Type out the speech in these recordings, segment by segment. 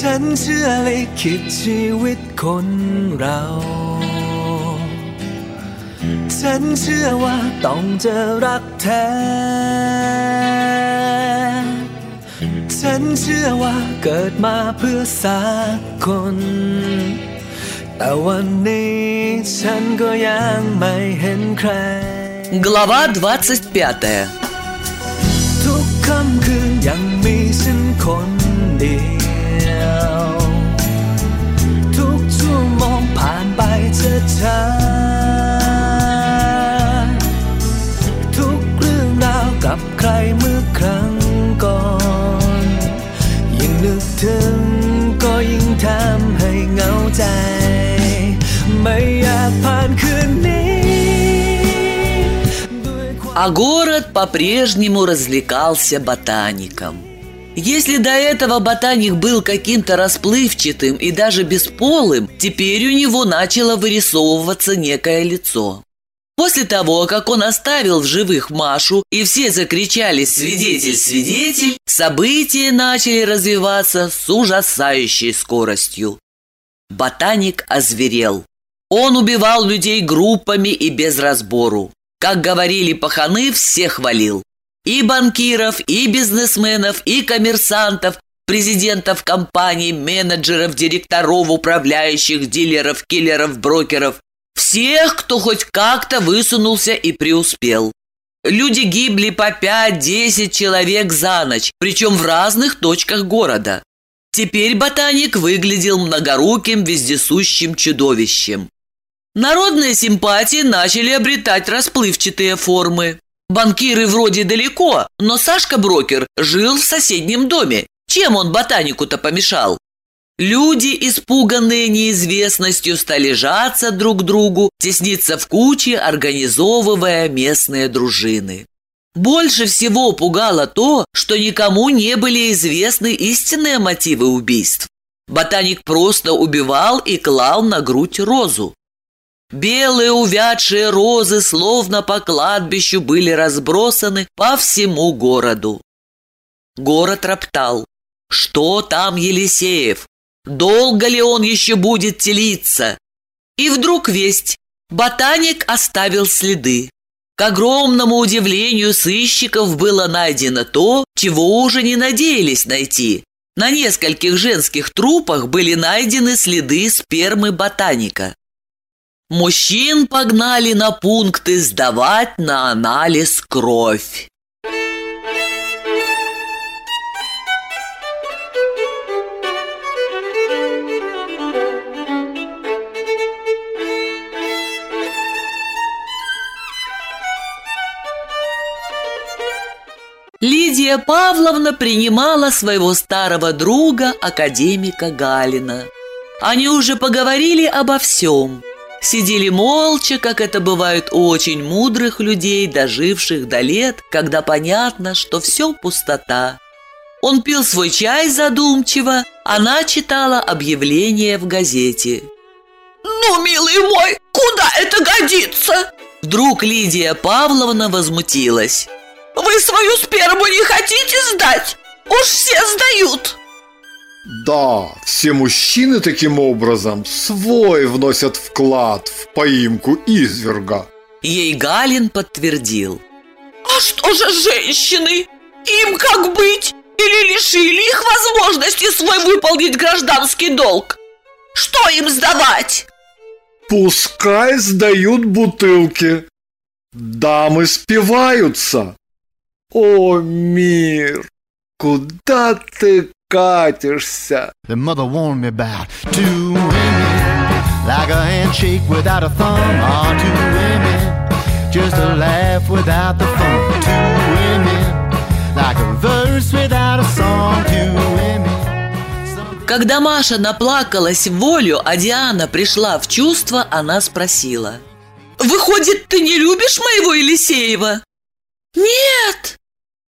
ฉันเชื่อลิขิตชีวิตคนเรา ฉันเชื่อว่าต้องเจอรักแท้ ฉันเชื่อว่าเกิดมาเพื่อสักคน แต่วันนี้ฉันก็ยังไม่เห็นใคร Глава 25 ทุกค่ำคืนยังมีฉันคนเดียว ไปช้าๆทุกเรื่องราวกับใครเมื่อครั้งก่อน ยิ่งนึกถึงก็ยิ่งทำให้เหงาใจ ไม่อยากผ่านคืนนี้ด้วยความ А город по-прежнему развлекался ботаником. если до этого ботаник был каким-то расплывчатым и даже бесполым, теперь у него начало вырисовываться некое лицо. После того, как он оставил в живых Машу, и все закричали «Свидетель, свидетель!», события начали развиваться с ужасающей скоростью. Ботаник озверел. Он убивал людей группами и без разбору. Как говорили паханы, всех хвалил. И банкиров, и бизнесменов, и коммерсантов, президентов компаний, менеджеров, директоров, управляющих, дилеров, киллеров, брокеров. Всех, кто хоть как-то высунулся и преуспел. Люди гибли по 5-10 человек за ночь, причем в разных точках города. Теперь ботаник выглядел многоруким вездесущим чудовищем. Народные симпатии начали обретать расплывчатые формы. Банкиры вроде далеко, но Сашка Брокер жил в соседнем доме. Чем он ботанику-то помешал? Люди, испуганные неизвестностью, стали жаться друг к другу, тесниться в куче, организовывая местные дружины. Больше всего пугало то, что никому не были известны истинные мотивы убийств. Ботаник просто убивал и клал на грудь розу. Белые увядшие розы, словно по кладбищу, были разбросаны по всему городу. Город роптал. Что там Елисеев? Долго ли он еще будет телиться? И вдруг весть. Ботаник оставил следы. К огромному удивлению сыщиков было найдено то, чего уже не надеялись найти. На нескольких женских трупах были найдены следы спермы ботаника. Мужчин погнали на пункты сдавать на анализ кровь. Лидия Павловна принимала своего старого друга, академика Галина. Они уже поговорили обо всем. Сидели молча, как это бывает у очень мудрых людей, доживших до лет, когда понятно, что все пустота. Он пил свой чай задумчиво, она читала объявление в газете. Ну, милый мой, куда это годится? Вдруг Лидия Павловна возмутилась. Вы свою сперму не хотите сдать? Уж все сдают. Да, все мужчины таким образом свой вносят вклад в поимку изверга. Ей Галин подтвердил. А что же женщины? Им как быть? Или лишили их возможности свой выполнить гражданский долг? Что им сдавать? Пускай сдают бутылки. Дамы спиваются. О, мир, куда ты катишься? The mother warned me about two women, like a handshake without a thumb, or two women, just a laugh without the fun. Two women, like a verse without a song. Two women. Когда Маша наплакалась в волю, а Диана пришла в чувство, она спросила. Выходит, ты не любишь моего Елисеева? Нет.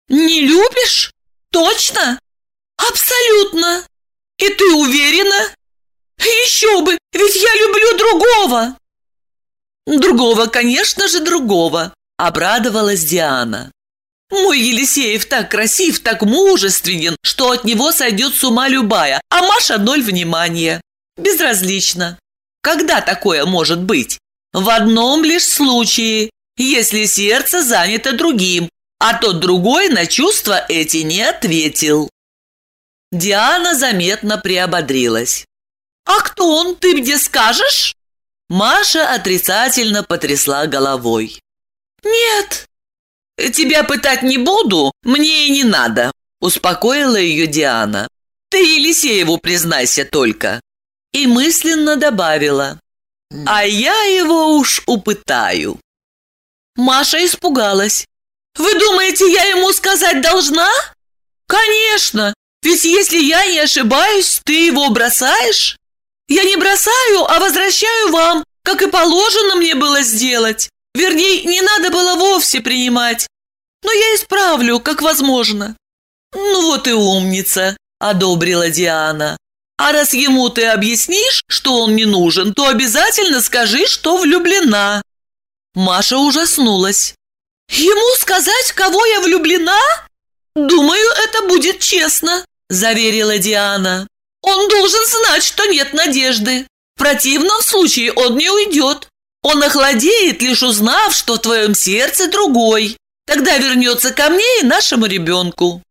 Не любишь? Точно? Абсолютно. И ты уверена? Еще бы, ведь я люблю другого. Другого, конечно же, другого, обрадовалась Диана. Мой Елисеев так красив, так мужественен, что от него сойдет с ума любая, а Маша ноль внимания. Безразлично. Когда такое может быть? В одном лишь случае, если сердце занято другим, а тот другой на чувства эти не ответил. Диана заметно приободрилась. «А кто он, ты мне скажешь?» Маша отрицательно потрясла головой. «Нет, тебя пытать не буду, мне и не надо», успокоила ее Диана. «Ты Елисееву признайся только». И мысленно добавила. «А я его уж упытаю». Маша испугалась. «Вы думаете, я ему сказать должна?» «Конечно! Ведь если я не ошибаюсь, ты его бросаешь?» «Я не бросаю, а возвращаю вам, как и положено мне было сделать. Вернее, не надо было вовсе принимать. Но я исправлю, как возможно». «Ну вот и умница», – одобрила Диана. «А раз ему ты объяснишь, что он не нужен, то обязательно скажи, что влюблена». Маша ужаснулась. «Ему сказать, кого я влюблена? Думаю, это будет честно», – заверила Диана. «Он должен знать, что нет надежды. В противном случае он не уйдет. Он охладеет, лишь узнав, что в твоем сердце другой. Тогда вернется ко мне и нашему ребенку».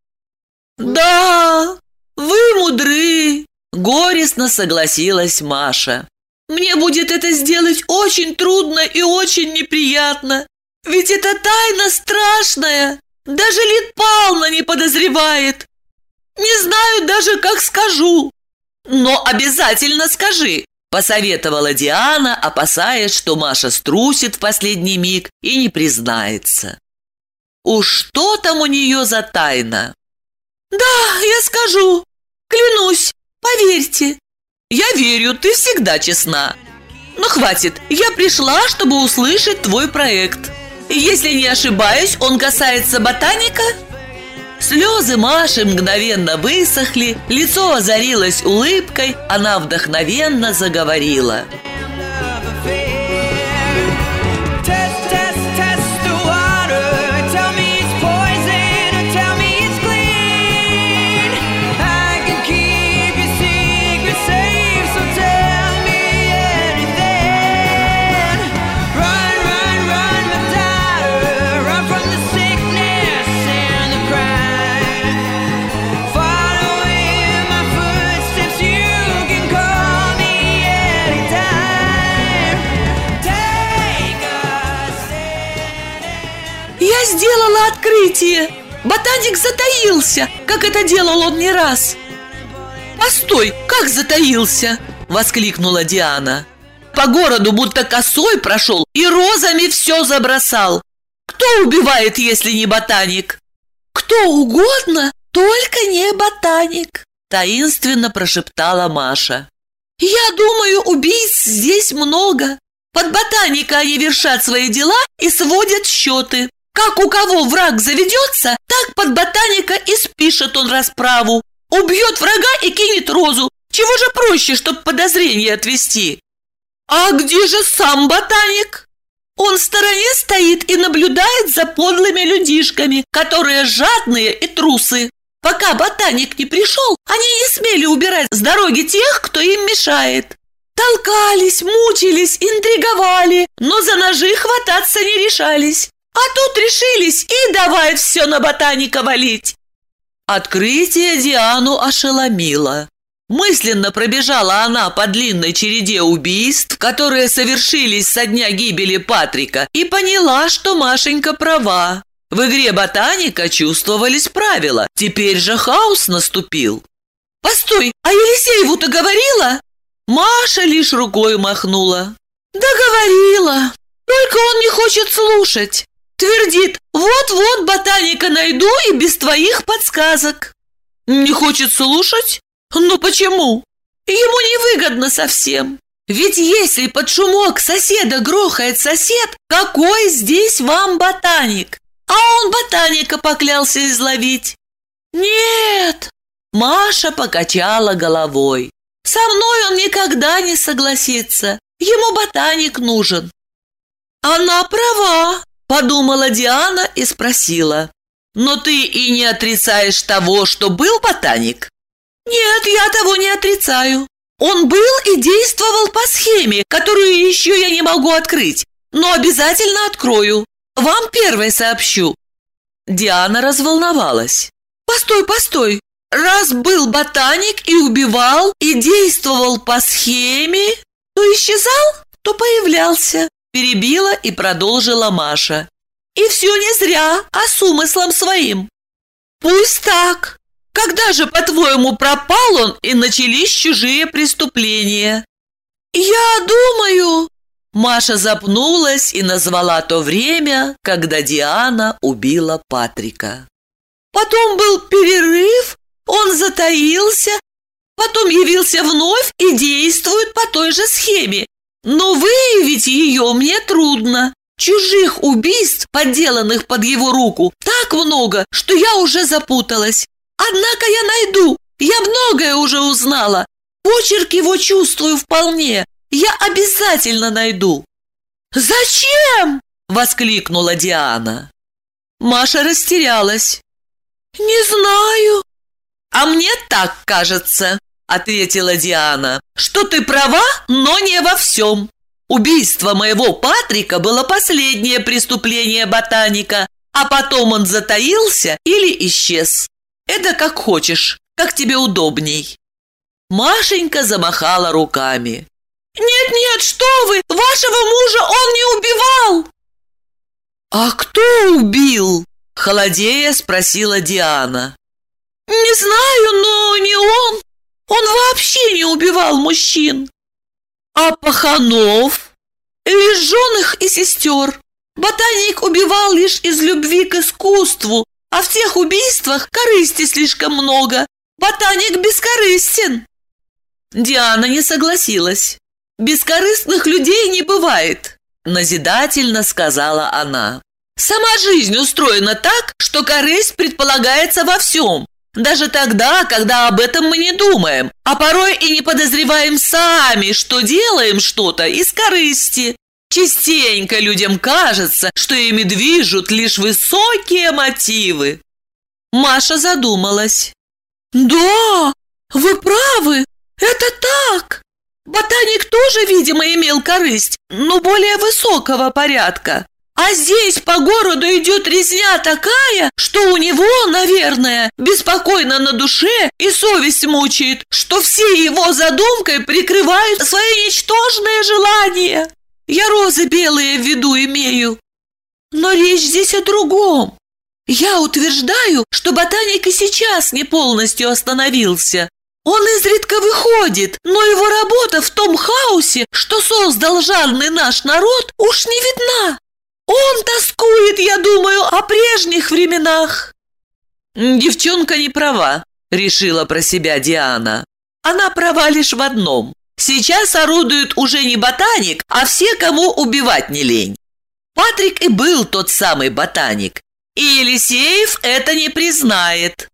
«Да, вы мудры», – горестно согласилась Маша. «Мне будет это сделать очень трудно и очень неприятно. Ведь это тайна страшная. Даже Лид Павловна не подозревает. Не знаю даже, как скажу. Но обязательно скажи, посоветовала Диана, опасаясь, что Маша струсит в последний миг и не признается. Уж что там у нее за тайна? Да, я скажу. Клянусь, поверьте. Я верю, ты всегда честна. Но хватит, я пришла, чтобы услышать твой проект. Если не ошибаюсь, он касается ботаника? Слезы Маши мгновенно высохли, лицо озарилось улыбкой, она вдохновенно заговорила. Сделала открытие! Ботаник затаился, как это делал он не раз!» «Постой, как затаился?» – воскликнула Диана. «По городу будто косой прошел и розами все забросал. Кто убивает, если не ботаник?» «Кто угодно, только не ботаник», – таинственно прошептала Маша. «Я думаю, убийц здесь много. Под ботаника они вершат свои дела и сводят счеты. Как у кого враг заведется, так под ботаника и спишет он расправу. Убьет врага и кинет розу. Чего же проще, чтоб подозрение отвести? А где же сам ботаник? Он в стороне стоит и наблюдает за подлыми людишками, которые жадные и трусы. Пока ботаник не пришел, они не смели убирать с дороги тех, кто им мешает. Толкались, мучились, интриговали, но за ножи хвататься не решались. А тут решились и давай все на ботаника валить. Открытие Диану ошеломило. Мысленно пробежала она по длинной череде убийств, которые совершились со дня гибели Патрика, и поняла, что Машенька права. В игре ботаника чувствовались правила, теперь же хаос наступил. «Постой, а Елисееву-то говорила?» Маша лишь рукой махнула. «Да говорила, только он не хочет слушать. Твердит, вот-вот ботаника найду и без твоих подсказок. Не хочет слушать? Ну почему? Ему невыгодно совсем. Ведь если под шумок соседа грохает сосед, какой здесь вам ботаник? А он ботаника поклялся изловить. Нет, Маша покачала головой. Со мной он никогда не согласится. Ему ботаник нужен. Она права, Подумала Диана и спросила. Но ты и не отрицаешь того, что был ботаник? Нет, я того не отрицаю. Он был и действовал по схеме, которую еще я не могу открыть, но обязательно открою. Вам первой сообщу. Диана разволновалась. Постой, постой. Раз был ботаник и убивал, и действовал по схеме, то исчезал, то появлялся. Перебила и продолжила Маша. И все не зря, а с умыслом своим. Пусть так. Когда же, по-твоему, пропал он и начались чужие преступления? Я думаю... Маша запнулась и назвала то время, когда Диана убила Патрика. Потом был перерыв, он затаился, потом явился вновь и действует по той же схеме. Но выявить ее мне трудно. Чужих убийств, подделанных под его руку, так много, что я уже запуталась. Однако я найду, я многое уже узнала. Почерк его чувствую вполне, я обязательно найду. «Зачем?» – воскликнула Диана. Маша растерялась. «Не знаю». «А мне так кажется», – ответила Диана, «что ты права, но не во всем. Убийство моего Патрика было последнее преступление ботаника, а потом он затаился или исчез. Это как хочешь, как тебе удобней». Машенька замахала руками. «Нет-нет, что вы! Вашего мужа он не убивал!» «А кто убил?» – холодея спросила Диана. «Не знаю, но не он. Он вообще не убивал мужчин. А Паханов? Лишь женых и сестер. Ботаник убивал лишь из любви к искусству, а в тех убийствах корысти слишком много. Ботаник бескорыстен». Диана не согласилась. «Бескорыстных людей не бывает», – назидательно сказала она. «Сама жизнь устроена так, что корысть предполагается во всем, даже тогда, когда об этом мы не думаем, а порой и не подозреваем сами, что делаем что-то из корысти. Частенько людям кажется, что ими движут лишь высокие мотивы. Маша задумалась. «Да, вы правы, это так. Ботаник тоже, видимо, имел корысть, но более высокого порядка. А здесь по городу идет резня такая, что у него, наверное, беспокойно на душе и совесть мучает, что все его задумкой прикрывают свои ничтожные желания. Я розы белые в виду имею. Но речь здесь о другом. Я утверждаю, что ботаник и сейчас не полностью остановился. Он изредка выходит, но его работа в том хаосе, что создал жадный наш народ, уж не видна. Он тоскует, я думаю, о прежних временах. Девчонка не права, решила про себя Диана. Она права лишь в одном. Сейчас орудует уже не ботаник, а все, кому убивать не лень. Патрик и был тот самый ботаник, и Елисеев это не признает.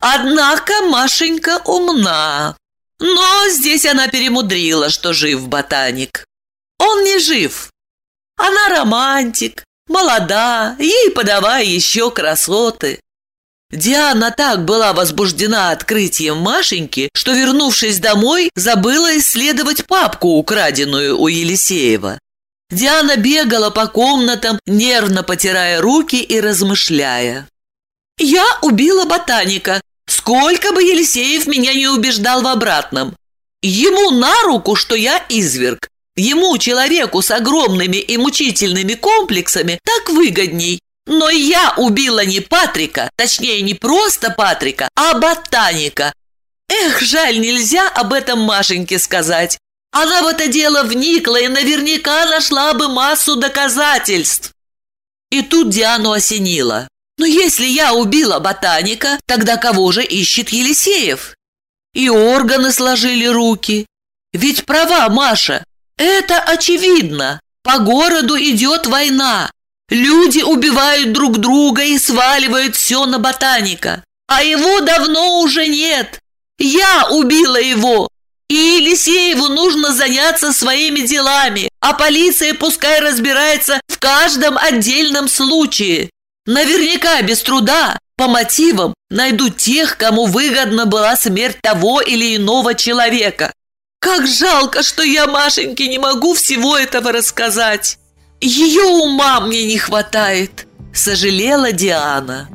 Однако Машенька умна. Но здесь она перемудрила, что жив ботаник. Он не жив, она романтик, молода, ей подавай еще красоты. Диана так была возбуждена открытием Машеньки, что, вернувшись домой, забыла исследовать папку, украденную у Елисеева. Диана бегала по комнатам, нервно потирая руки и размышляя. «Я убила ботаника, сколько бы Елисеев меня не убеждал в обратном. Ему на руку, что я изверг, Ему, человеку с огромными и мучительными комплексами, так выгодней. Но я убила не Патрика, точнее не просто Патрика, а ботаника. Эх, жаль, нельзя об этом Машеньке сказать. Она в это дело вникла и наверняка нашла бы массу доказательств. И тут Диану осенило. Но если я убила ботаника, тогда кого же ищет Елисеев? И органы сложили руки. Ведь права Маша, это очевидно. По городу идет война. Люди убивают друг друга и сваливают все на ботаника. А его давно уже нет. Я убила его. И Елисееву нужно заняться своими делами, а полиция пускай разбирается в каждом отдельном случае. Наверняка без труда, по мотивам, найду тех, кому выгодна была смерть того или иного человека. Как жалко, что я Машеньке не могу всего этого рассказать. Ее ума мне не хватает, сожалела Диана.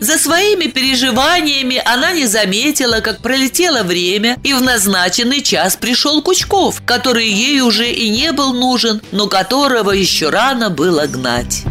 За своими переживаниями она не заметила, как пролетело время, и в назначенный час пришел Кучков, который ей уже и не был нужен, но которого еще рано было гнать.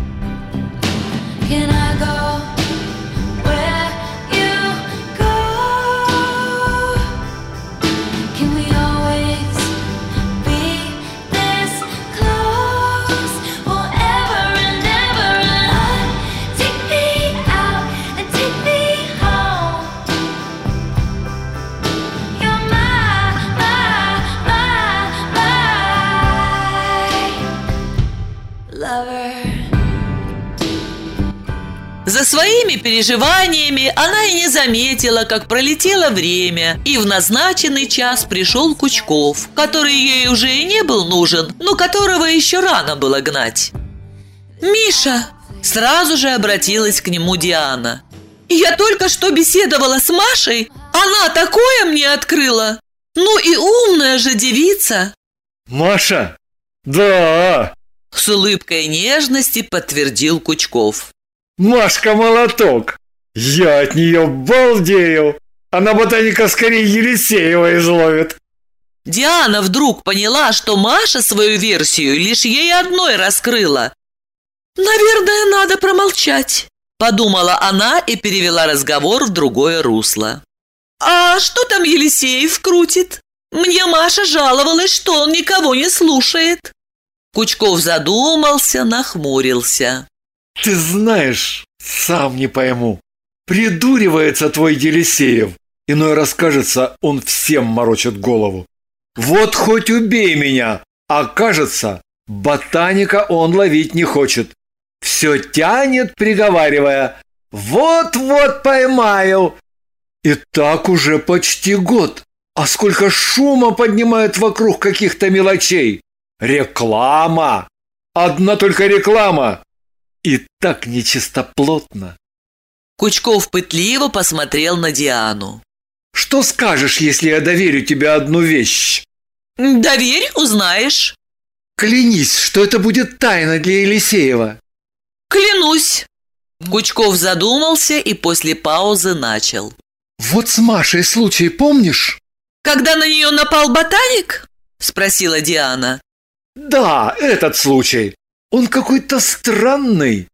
Своими переживаниями она и не заметила, как пролетело время, и в назначенный час пришел Кучков, который ей уже и не был нужен, но которого еще рано было гнать. «Миша!» – сразу же обратилась к нему Диана. «Я только что беседовала с Машей, она такое мне открыла! Ну и умная же девица!» Маша? Да, С улыбкой нежности подтвердил Кучков. Машка молоток. Я от нее балдею. Она ботаника скорее Елисеева изловит. Диана вдруг поняла, что Маша свою версию лишь ей одной раскрыла. «Наверное, надо промолчать», – подумала она и перевела разговор в другое русло. «А что там Елисеев крутит? Мне Маша жаловалась, что он никого не слушает». Кучков задумался, нахмурился. Ты знаешь, сам не пойму. Придуривается твой Елисеев. Иной раз кажется, он всем морочит голову. Вот хоть убей меня, а кажется, ботаника он ловить не хочет. Все тянет, приговаривая, вот-вот поймаю. И так уже почти год. А сколько шума поднимает вокруг каких-то мелочей. Реклама. Одна только реклама. И так нечистоплотно. Кучков пытливо посмотрел на Диану. Что скажешь, если я доверю тебе одну вещь? «Доверь, узнаешь». Клянись, что это будет тайна для Елисеева. «Клянусь». Кучков задумался и после паузы начал. Вот с Машей случай помнишь? «Когда на нее напал ботаник?» – спросила Диана. Да, этот случай. Он какой-то странный.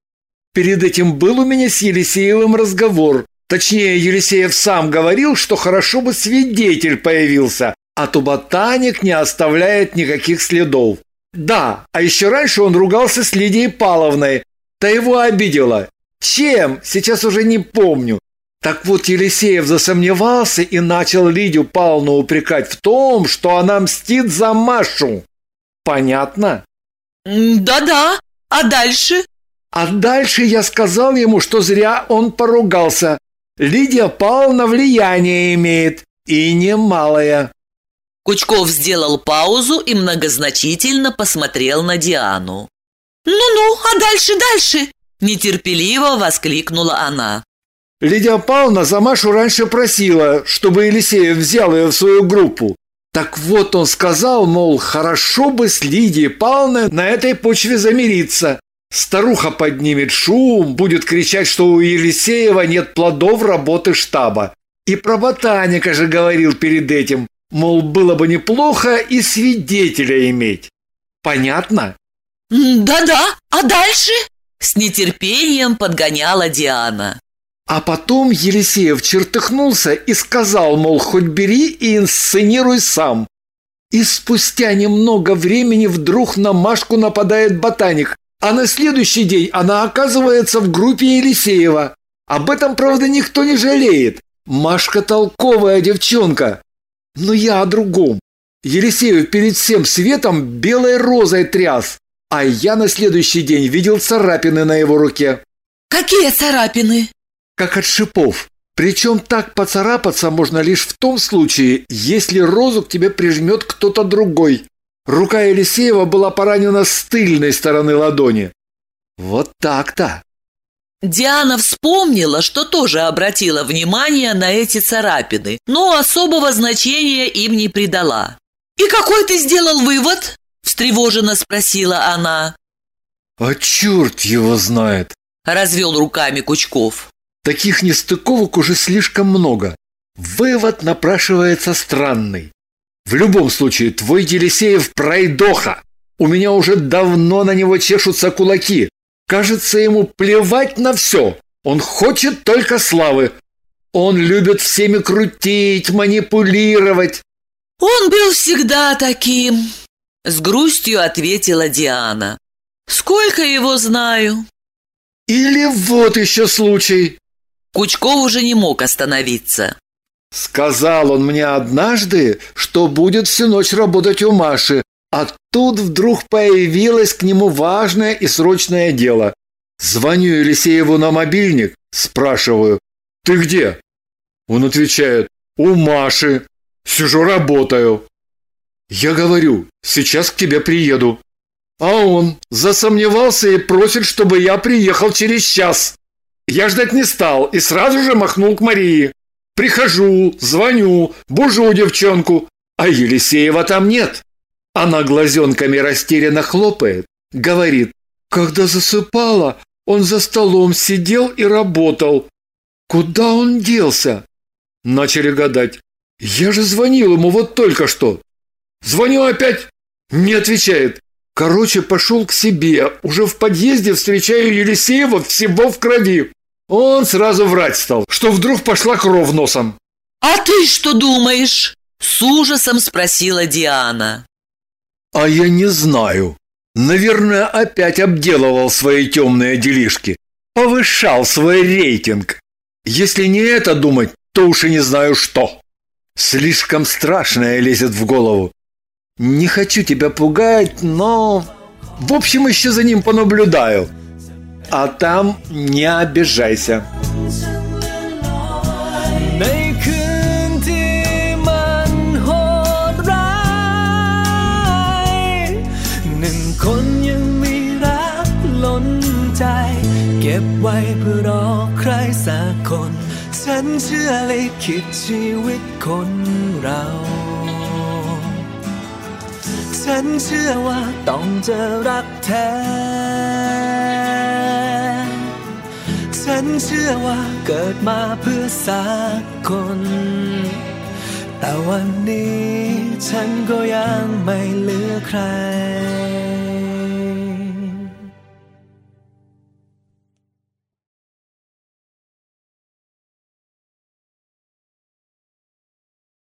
Перед этим был у меня с Елисеевым разговор. Точнее, Елисеев сам говорил, что хорошо бы свидетель появился, а то ботаник не оставляет никаких следов. Да, а еще раньше он ругался с Лидией Павловной. Та его обидела. Чем? Сейчас уже не помню. Так вот, Елисеев засомневался и начал Лидию Павловну упрекать в том, что она мстит за Машу. Понятно? «Да-да, а дальше?» А дальше я сказал ему, что зря он поругался. Лидия Павловна влияние имеет, и немалое. Кучков сделал паузу и многозначительно посмотрел на Диану. «Ну-ну, а дальше, дальше?» – нетерпеливо воскликнула она. Лидия Павловна за Машу раньше просила, чтобы Елисеев взял ее в свою группу. Так вот он сказал, мол, хорошо бы с Лидией Павловной на этой почве замириться. Старуха поднимет шум, будет кричать, что у Елисеева нет плодов работы штаба. И про ботаника же говорил перед этим, мол, было бы неплохо и свидетеля иметь. Понятно? «Да-да, а дальше?» – с нетерпением подгоняла Диана. А потом Елисеев чертыхнулся и сказал, мол, хоть бери и инсценируй сам. И спустя немного времени вдруг на Машку нападает ботаник, а на следующий день она оказывается в группе Елисеева. Об этом, правда, никто не жалеет. Машка толковая девчонка. Но я о другом. Елисеев перед всем светом белой розой тряс, а я на следующий день видел царапины на его руке. «Какие царапины?» Как от шипов. Причем так поцарапаться можно лишь в том случае, если розу к тебе прижмет кто-то другой. Рука Елисеева была поранена с тыльной стороны ладони. Вот так-то. Диана вспомнила, что тоже обратила внимание на эти царапины, но особого значения им не придала. И какой ты сделал вывод? Встревоженно спросила она. А черт его знает. Развел руками Кучков. Таких нестыковок уже слишком много. Вывод напрашивается странный. В любом случае, твой Елисеев пройдоха. У меня уже давно на него чешутся кулаки. Кажется, ему плевать на все. Он хочет только славы. Он любит всеми крутить, манипулировать. Он был всегда таким. С грустью ответила Диана. Сколько его знаю. Или вот еще случай. Кучков уже не мог остановиться. Сказал он мне однажды, что будет всю ночь работать у Маши, а тут вдруг появилось к нему важное и срочное дело. Звоню Елисееву на мобильник, спрашиваю, «Ты где?» Он отвечает, «У Маши. Сижу, работаю». Я говорю, «Сейчас к тебе приеду». А он засомневался и просит, чтобы я приехал через час. Я ждать не стал и сразу же махнул к Марии. Прихожу, звоню, бужу девчонку, а Елисеева там нет. Она глазенками растерянно хлопает, говорит, когда засыпала, он за столом сидел и работал. Куда он делся? Начали гадать. Я же звонил ему вот только что. Звоню опять, не отвечает. Короче, пошел к себе. Уже в подъезде встречаю Елисеева всего в крови. Он сразу врать стал, что вдруг пошла кровь носом. А ты что думаешь? С ужасом спросила Диана. А я не знаю. Наверное, опять обделывал свои темные делишки. Повышал свой рейтинг. Если не это думать, то уж и не знаю что. Слишком страшное лезет в голову. Не хочу тебя пугать, но... В общем, еще за ним понаблюдаю. А там не обижайся. ในคืนที่มันโหดร้ายหนึ่งคนยังมีรักล้นใจ เก็บไว้เพื่อรอใครสักคน ฉันเชื่อเลยคิดชีวิตคนเรา ฉันเชื่อว่าต้องเจอรักแท้ ฉันเชื่อว่าเกิดมาเพื่อสักคน แต่วันนี้ฉันก็ยังไม่เหลือใคร